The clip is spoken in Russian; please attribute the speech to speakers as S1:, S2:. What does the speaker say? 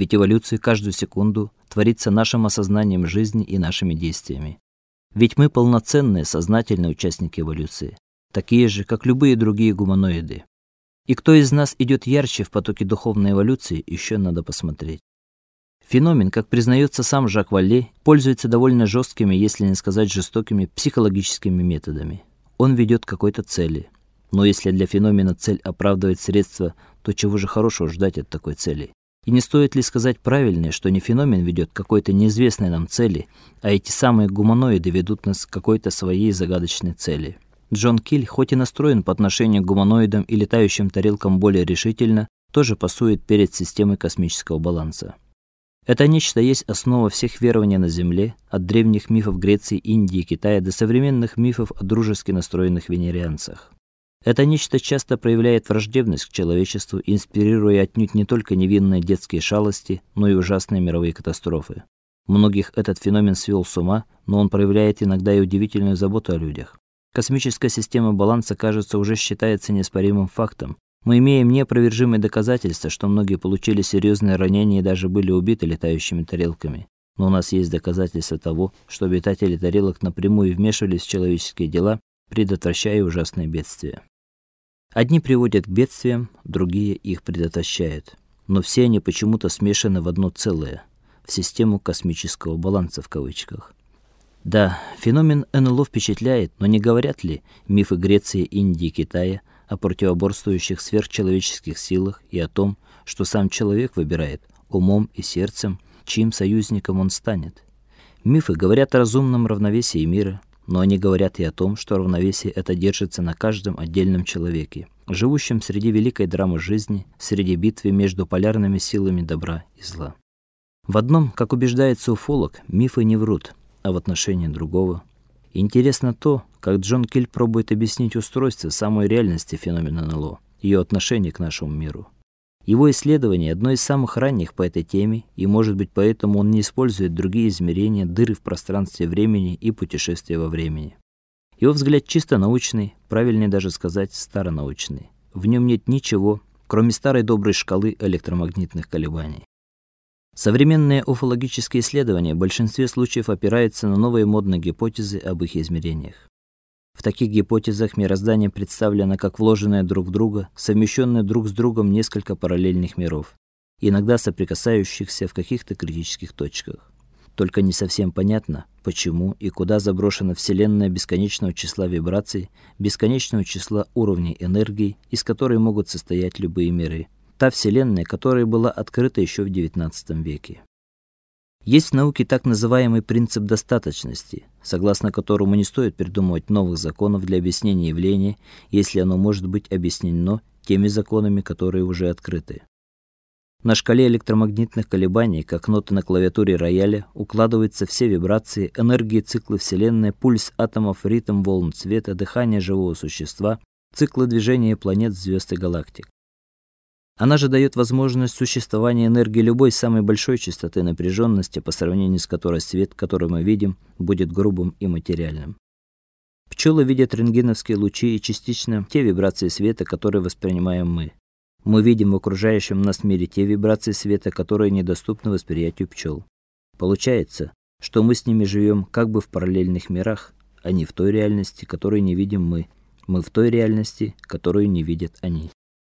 S1: Ведь эволюция каждую секунду творится нашим осознанием жизни и нашими действиями. Ведь мы полноценные сознательные участники эволюции, такие же, как любые другие гуманоиды. И кто из нас идет ярче в потоке духовной эволюции, еще надо посмотреть. Феномен, как признается сам Жак Валле, пользуется довольно жесткими, если не сказать жестокими, психологическими методами. Он ведет к какой-то цели. Но если для феномена цель оправдывает средства, то чего же хорошего ждать от такой цели? И не стоит ли сказать правильнее, что не феномен ведет к какой-то неизвестной нам цели, а эти самые гуманоиды ведут нас к какой-то своей загадочной цели? Джон Киль, хоть и настроен по отношению к гуманоидам и летающим тарелкам более решительно, тоже пасует перед системой космического баланса. Это нечто есть основа всех верований на Земле, от древних мифов Греции, Индии, Китая до современных мифов о дружески настроенных венерианцах. Это нечто часто проявляет враждебность к человечеству, инспирируя отнюдь не только невинные детские шалости, но и ужасные мировые катастрофы. Многих этот феномен свел с ума, но он проявляет иногда и удивительную заботу о людях. Космическая система баланса, кажется, уже считается неоспоримым фактом. Мы имеем неопровержимые доказательства, что многие получили серьезные ранения и даже были убиты летающими тарелками. Но у нас есть доказательства того, что обитатели тарелок напрямую вмешивались в человеческие дела, предотвращая ужасные бедствия. Одни приводят к бедствиям, другие их предотвращают, но все они почему-то смешаны в одно целое, в систему космического баланса в кавычках. Да, феномен НЛО впечатляет, но не говорят ли мифы Греции, Индии, Китая о противоборствующих сверхчеловеческих силах и о том, что сам человек выбирает умом и сердцем, чьим союзником он станет? Мифы говорят о разумном равновесии мира, но они говорят и о том, что равновесие это держится на каждом отдельном человеке, живущем среди великой драмы жизни, среди битвы между полярными силами добра и зла. В одном, как убеждается уфолог, мифы не врут, а в отношении другого. Интересно то, как Джон Киль пробует объяснить устройство самой реальности феномена НЛО, ее отношение к нашему миру. Его исследование одно из самых ранних по этой теме, и, может быть, поэтому он не использует другие измерения, дыры в пространстве времени и путешествия во времени. Его взгляд чисто научный, правильнее даже сказать старонаучный. В нем нет ничего, кроме старой доброй шкалы электромагнитных колебаний. Современные уфологические исследования в большинстве случаев опираются на новые модные гипотезы об их измерениях. В таких гипотезах мироздание представлено как вложенное друг в друга, совмещенное друг с другом несколько параллельных миров, иногда соприкасающихся в каких-то критических точках. Только не совсем понятно, почему и куда заброшена вселенная бесконечного числа вибраций, бесконечного числа уровней энергии, из которой могут состоять любые миры. Та вселенная, которая была открыта еще в XIX веке. Есть в науке так называемый принцип достаточности, согласно которому не стоит придумывать новых законов для объяснения явления, если оно может быть объяснено теми законами, которые уже открыты. На шкале электромагнитных колебаний, как ноты на клавиатуре рояля, укладываются все вибрации, энергии циклы Вселенной, пульс атомов, ритм волн света, дыхание живого существа, циклы движения планет, звезд и галактик. Она же дает возможность существования энергии любой самой большой частоты напряженности, по сравнению с которой свет, который мы видим, будет грубым и материальным. Пчелы видят рентгеновские лучи и частично те вибрации света, которые воспринимаем мы. Мы видим в окружающем нас мире те вибрации света, которые недоступны восприятию пчел. Получается, что мы с ними живем как бы в параллельных мирах, а не в той реальности, которую не видим мы. Мы в той реальности, которую не видят они.